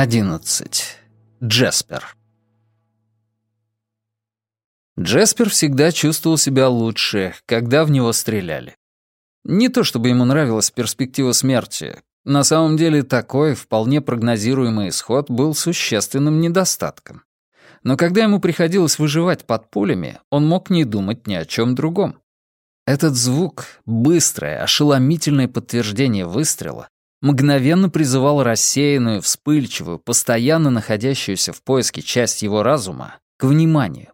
11. Джеспер. Джеспер всегда чувствовал себя лучше, когда в него стреляли. Не то чтобы ему нравилась перспектива смерти. На самом деле такой, вполне прогнозируемый исход был существенным недостатком. Но когда ему приходилось выживать под пулями, он мог не думать ни о чем другом. Этот звук, быстрое, ошеломительное подтверждение выстрела, мгновенно призывал рассеянную, вспыльчивую, постоянно находящуюся в поиске часть его разума к вниманию.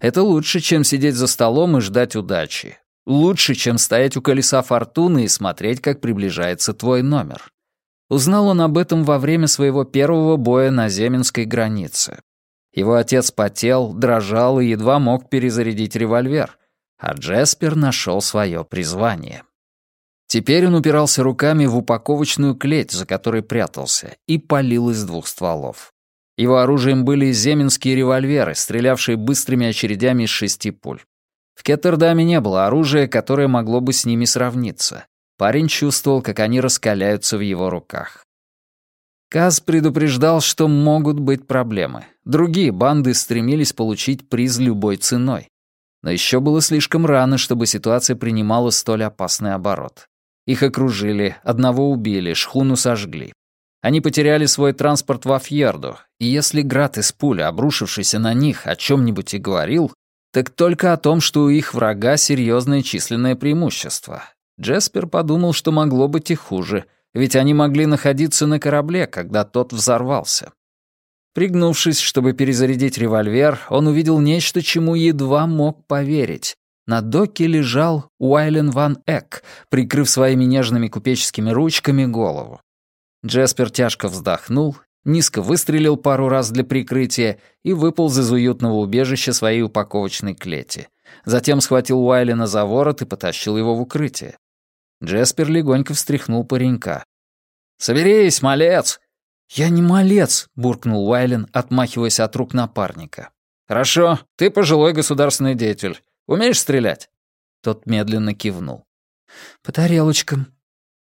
Это лучше, чем сидеть за столом и ждать удачи. Лучше, чем стоять у колеса фортуны и смотреть, как приближается твой номер. Узнал он об этом во время своего первого боя на Земинской границе. Его отец потел, дрожал и едва мог перезарядить револьвер, а Джеспер нашел свое призвание. Теперь он упирался руками в упаковочную клеть, за которой прятался, и палил из двух стволов. Его оружием были земинские револьверы, стрелявшие быстрыми очередями из шести пуль. В Кеттердаме не было оружия, которое могло бы с ними сравниться. Парень чувствовал, как они раскаляются в его руках. Каз предупреждал, что могут быть проблемы. Другие банды стремились получить приз любой ценой. Но еще было слишком рано, чтобы ситуация принимала столь опасный оборот. Их окружили, одного убили, шхуну сожгли. Они потеряли свой транспорт во Фьерду, и если град из пули, обрушившийся на них, о чем-нибудь и говорил, так только о том, что у их врага серьезное численное преимущество. Джеспер подумал, что могло быть и хуже, ведь они могли находиться на корабле, когда тот взорвался. Пригнувшись, чтобы перезарядить револьвер, он увидел нечто, чему едва мог поверить. На доке лежал Уайлен Ван Эк, прикрыв своими нежными купеческими ручками голову. Джеспер тяжко вздохнул, низко выстрелил пару раз для прикрытия и выполз из уютного убежища своей упаковочной клети. Затем схватил Уайлена за ворот и потащил его в укрытие. Джеспер легонько встряхнул паренька. «Соберись, малец!» «Я не малец», — буркнул Уайлен, отмахиваясь от рук напарника. «Хорошо, ты пожилой государственный деятель. Умеешь стрелять?» Тот медленно кивнул. «По тарелочкам».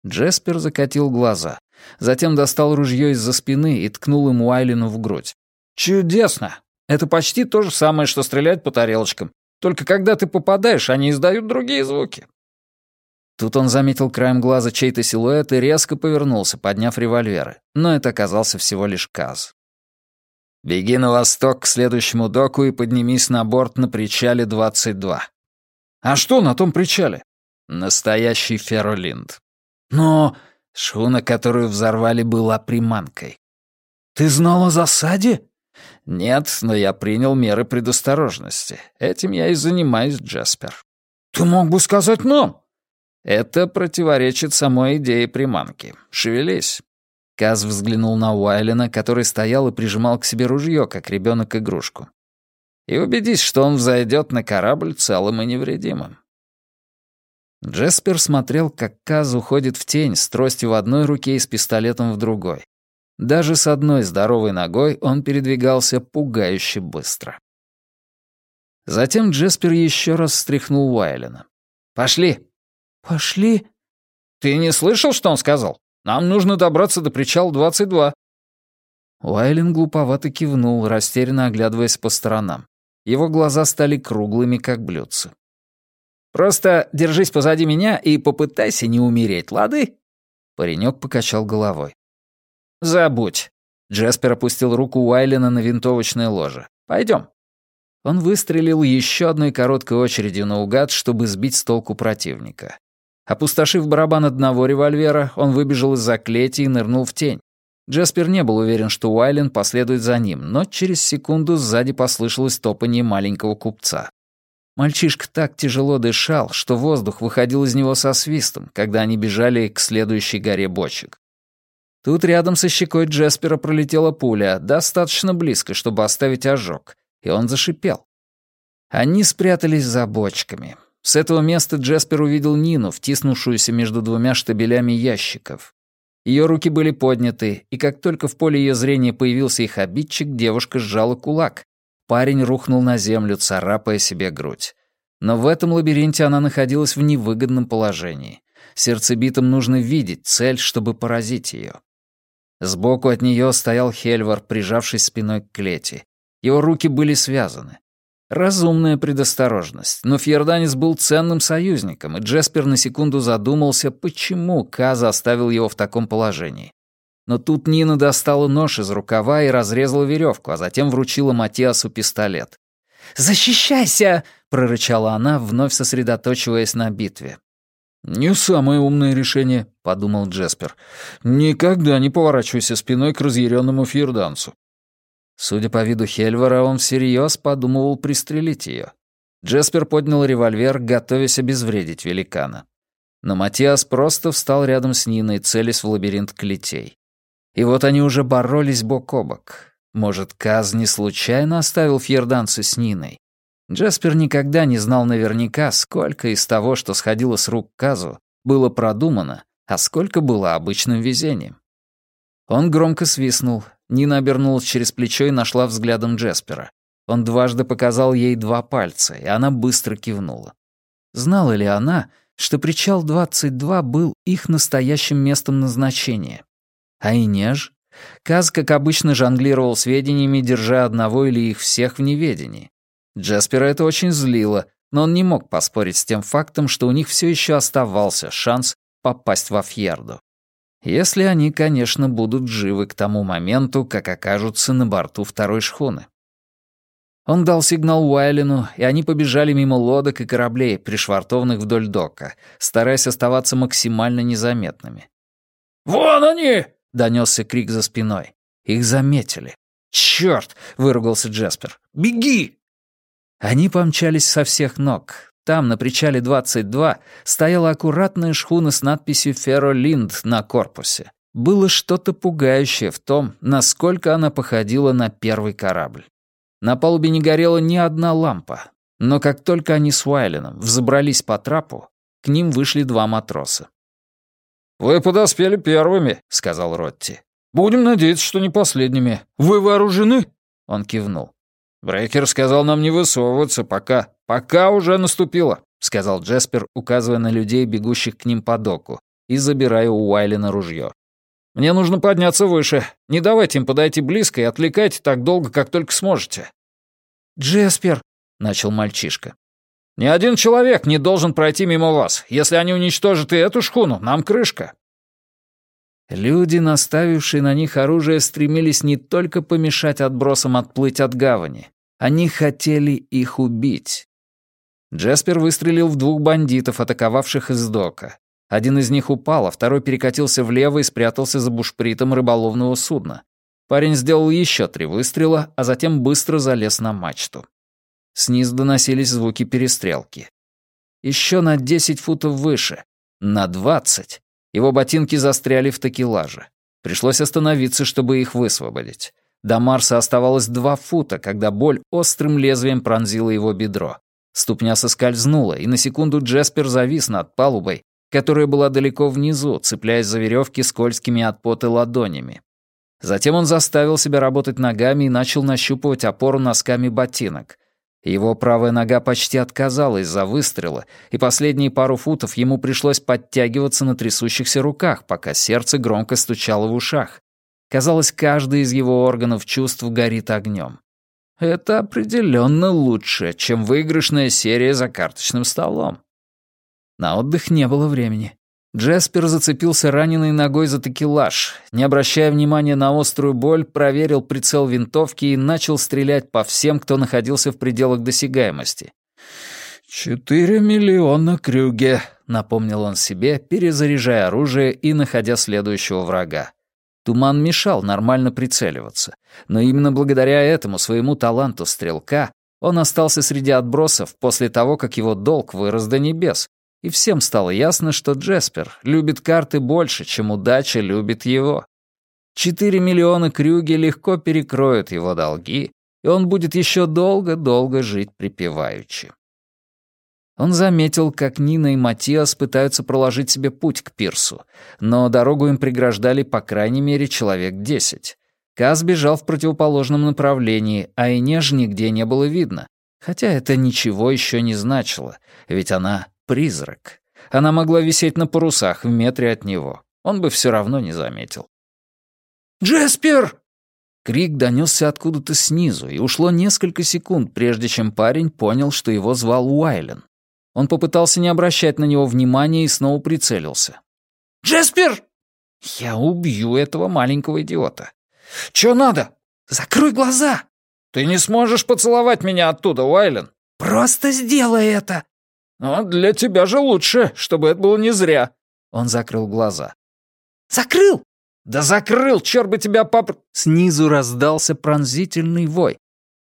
Джеспер закатил глаза. Затем достал ружье из-за спины и ткнул им Уайлену в грудь. «Чудесно! Это почти то же самое, что стрелять по тарелочкам. Только когда ты попадаешь, они издают другие звуки». Тут он заметил краем глаза чей-то силуэт и резко повернулся, подняв револьверы. Но это оказался всего лишь Каз. Беги на восток к следующему доку и поднимись на борт на причале 22. А что на том причале? Настоящий феролинд. Но шхуна, которую взорвали, была приманкой. Ты знал о засаде? Нет, но я принял меры предосторожности. Этим я и занимаюсь, Джаспер. Ты мог бы сказать нам. Это противоречит самой идее приманки. Шевелись. Каз взглянул на Уайлена, который стоял и прижимал к себе ружье, как ребенок игрушку. «И убедись, что он взойдет на корабль целым и невредимым». Джеспер смотрел, как Каз уходит в тень с тростью в одной руке и с пистолетом в другой. Даже с одной здоровой ногой он передвигался пугающе быстро. Затем Джеспер еще раз встряхнул Уайлена. «Пошли!» «Пошли?» «Ты не слышал, что он сказал? Нам нужно добраться до причала 22». Уайлен глуповато кивнул, растерянно оглядываясь по сторонам. Его глаза стали круглыми, как блюдца. «Просто держись позади меня и попытайся не умереть, лады?» Паренек покачал головой. «Забудь». Джеспер опустил руку Уайлена на винтовочное ложе. «Пойдем». Он выстрелил еще одной короткой очередью наугад, чтобы сбить с толку противника. Опустошив барабан одного револьвера, он выбежал из-за клети и нырнул в тень. Джаспер не был уверен, что Уайлен последует за ним, но через секунду сзади послышалось топанье маленького купца. Мальчишка так тяжело дышал, что воздух выходил из него со свистом, когда они бежали к следующей горе бочек. Тут рядом со щекой Джаспера пролетела пуля, достаточно близко, чтобы оставить ожог, и он зашипел. Они спрятались за бочками. С этого места Джеспер увидел Нину, втиснувшуюся между двумя штабелями ящиков. Ее руки были подняты, и как только в поле ее зрения появился их обидчик, девушка сжала кулак. Парень рухнул на землю, царапая себе грудь. Но в этом лабиринте она находилась в невыгодном положении. Сердцебитам нужно видеть цель, чтобы поразить ее. Сбоку от нее стоял Хельвар, прижавшись спиной к клети. Его руки были связаны. Разумная предосторожность, но Фьерданец был ценным союзником, и Джеспер на секунду задумался, почему Каза оставил его в таком положении. Но тут Нина достала нож из рукава и разрезала веревку, а затем вручила Матиасу пистолет. «Защищайся!» — прорычала она, вновь сосредоточиваясь на битве. «Не самое умное решение», — подумал Джеспер. «Никогда не поворачивайся спиной к разъяренному фьерданцу. Судя по виду Хельвара, он всерьез подумывал пристрелить ее. Джеспер поднял револьвер, готовясь обезвредить великана. Но Матиас просто встал рядом с Ниной, целясь в лабиринт клетей. И вот они уже боролись бок о бок. Может, Каз не случайно оставил фьерданца с Ниной? Джеспер никогда не знал наверняка, сколько из того, что сходило с рук Казу, было продумано, а сколько было обычным везением. Он громко свистнул, Нина обернулась через плечо и нашла взглядом Джеспера. Он дважды показал ей два пальца, и она быстро кивнула. Знала ли она, что причал 22 был их настоящим местом назначения? А и неж? Каз, как обычно, жонглировал сведениями, держа одного или их всех в неведении. Джеспера это очень злило, но он не мог поспорить с тем фактом, что у них все еще оставался шанс попасть во Фьерду. Если они, конечно, будут живы к тому моменту, как окажутся на борту второй шхуны. Он дал сигнал Уайлину, и они побежали мимо лодок и кораблей, пришвартованных вдоль дока, стараясь оставаться максимально незаметными. «Вон они!» — донесся крик за спиной. Их заметили. «Чёрт!» — выругался Джеспер. «Беги!» Они помчались со всех ног, там, на причале 22, стояла аккуратная шхуна с надписью «Ферролинд» на корпусе. Было что-то пугающее в том, насколько она походила на первый корабль. На палубе не горела ни одна лампа, но как только они с Уайленом взобрались по трапу, к ним вышли два матроса. «Вы подоспели первыми», — сказал Ротти. «Будем надеяться, что не последними. Вы вооружены?» Он кивнул. «Брейкер сказал нам не высовываться, пока...» «Пока уже наступило», — сказал Джеспер, указывая на людей, бегущих к ним по доку, и забирая у Уайлина ружье. «Мне нужно подняться выше. Не давайте им подойти близко и отвлекайте так долго, как только сможете». «Джеспер», — начал мальчишка. «Ни один человек не должен пройти мимо вас. Если они уничтожат и эту шхуну, нам крышка». Люди, наставившие на них оружие, стремились не только помешать отбросам отплыть от гавани. Они хотели их убить. Джеспер выстрелил в двух бандитов, атаковавших из дока. Один из них упал, а второй перекатился влево и спрятался за бушпритом рыболовного судна. Парень сделал еще три выстрела, а затем быстро залез на мачту. Снизу доносились звуки перестрелки. Еще на 10 футов выше, на 20, его ботинки застряли в такелаже. Пришлось остановиться, чтобы их высвободить. До Марса оставалось два фута, когда боль острым лезвием пронзила его бедро. Ступня соскользнула, и на секунду Джеспер завис над палубой, которая была далеко внизу, цепляясь за веревки скользкими от пота ладонями. Затем он заставил себя работать ногами и начал нащупывать опору носками ботинок. Его правая нога почти отказала из-за выстрела, и последние пару футов ему пришлось подтягиваться на трясущихся руках, пока сердце громко стучало в ушах. Казалось, каждый из его органов чувств горит огнем. Это определенно лучше, чем выигрышная серия за карточным столом. На отдых не было времени. Джеспер зацепился раненой ногой за такелаж. Не обращая внимания на острую боль, проверил прицел винтовки и начал стрелять по всем, кто находился в пределах досягаемости. «Четыре миллиона крюге», — напомнил он себе, перезаряжая оружие и находя следующего врага. Туман мешал нормально прицеливаться, но именно благодаря этому своему таланту стрелка он остался среди отбросов после того, как его долг вырос до небес, и всем стало ясно, что Джеспер любит карты больше, чем удача любит его. Четыре миллиона крюги легко перекроют его долги, и он будет еще долго-долго жить припеваючи. Он заметил, как Нина и Матиас пытаются проложить себе путь к пирсу, но дорогу им преграждали по крайней мере человек десять. Каз бежал в противоположном направлении, а Инеж нигде не было видно. Хотя это ничего еще не значило, ведь она — призрак. Она могла висеть на парусах в метре от него. Он бы все равно не заметил. Джеспер!» Крик донесся откуда-то снизу, и ушло несколько секунд, прежде чем парень понял, что его звал Уайлен. Он попытался не обращать на него внимания и снова прицелился. «Джеспер!» «Я убью этого маленького идиота». «Чё надо?» «Закрой глаза!» «Ты не сможешь поцеловать меня оттуда, Уайлен!» «Просто сделай это!» «Но для тебя же лучше, чтобы это было не зря!» Он закрыл глаза. «Закрыл!» «Да закрыл, черт бы тебя поп...» Снизу раздался пронзительный вой,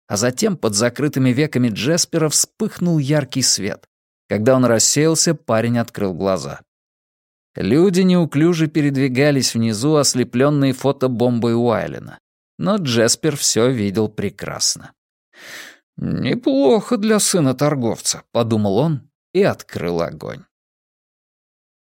а затем под закрытыми веками Джеспера вспыхнул яркий свет. Когда он рассеялся, парень открыл глаза. Люди неуклюже передвигались внизу, ослепленные фотобомбой Уайлена. Но Джеспер все видел прекрасно. «Неплохо для сына торговца», — подумал он и открыл огонь.